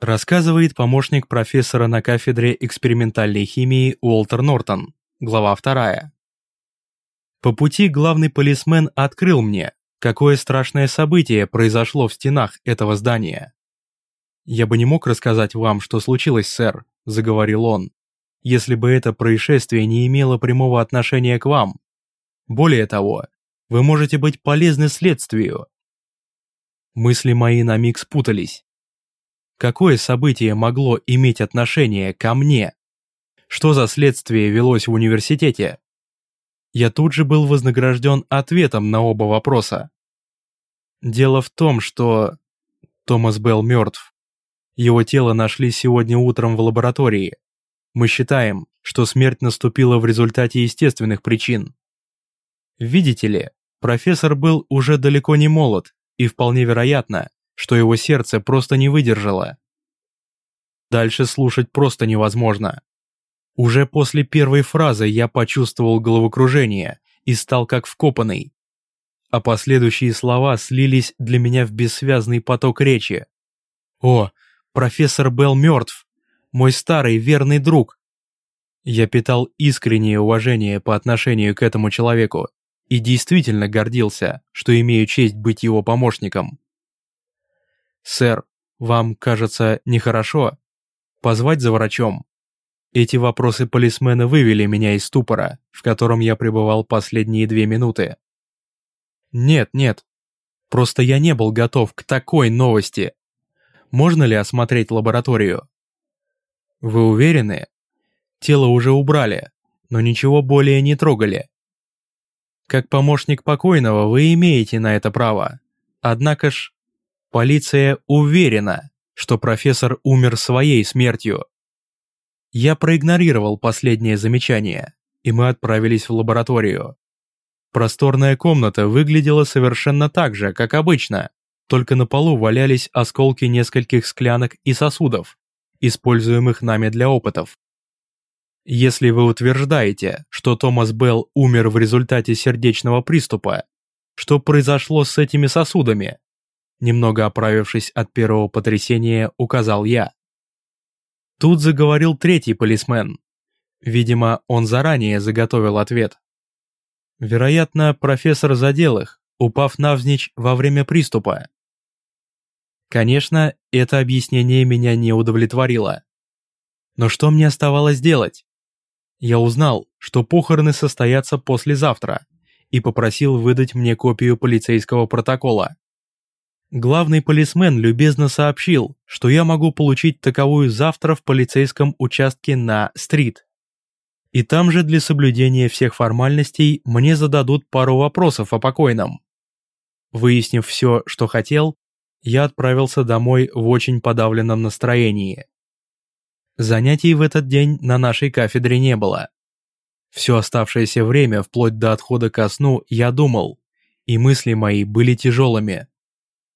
Рассказывает помощник профессора на кафедре экспериментальной химии Уолтер Нортон, глава 2. По пути главный полисмен открыл мне, какое страшное событие произошло в стенах этого здания. «Я бы не мог рассказать вам, что случилось, сэр», — заговорил он, «если бы это происшествие не имело прямого отношения к вам. Более того, вы можете быть полезны следствию». Мысли мои на миг спутались. Какое событие могло иметь отношение ко мне? Что за следствие велось в университете? Я тут же был вознагражден ответом на оба вопроса. Дело в том, что... Томас Белл мертв. Его тело нашли сегодня утром в лаборатории. Мы считаем, что смерть наступила в результате естественных причин. Видите ли, профессор был уже далеко не молод, и вполне вероятно, что его сердце просто не выдержало. Дальше слушать просто невозможно. Уже после первой фразы я почувствовал головокружение и стал как вкопанный. А последующие слова слились для меня в бессвязный поток речи. «О, профессор Белл мертв! Мой старый верный друг!» Я питал искреннее уважение по отношению к этому человеку и действительно гордился, что имею честь быть его помощником. «Сэр, вам, кажется, нехорошо? Позвать за врачом?» Эти вопросы полисмена вывели меня из ступора, в котором я пребывал последние две минуты. «Нет, нет, просто я не был готов к такой новости. Можно ли осмотреть лабораторию?» «Вы уверены? Тело уже убрали, но ничего более не трогали. Как помощник покойного вы имеете на это право. Однако ж, Полиция уверена, что профессор умер своей смертью. Я проигнорировал последнее замечание, и мы отправились в лабораторию. Просторная комната выглядела совершенно так же, как обычно, только на полу валялись осколки нескольких склянок и сосудов, используемых нами для опытов. Если вы утверждаете, что Томас Белл умер в результате сердечного приступа, что произошло с этими сосудами? Немного оправившись от первого потрясения, указал я. Тут заговорил третий полисмен. Видимо, он заранее заготовил ответ. Вероятно, профессор задел их, упав навзничь во время приступа. Конечно, это объяснение меня не удовлетворило. Но что мне оставалось делать? Я узнал, что похороны состоятся послезавтра, и попросил выдать мне копию полицейского протокола. Главный полисмен любезно сообщил, что я могу получить таковую завтра в полицейском участке на стрит. И там же для соблюдения всех формальностей мне зададут пару вопросов о покойном. Выяснив все, что хотел, я отправился домой в очень подавленном настроении. Занятий в этот день на нашей кафедре не было. Все оставшееся время, вплоть до отхода ко сну, я думал, и мысли мои были тяжелыми.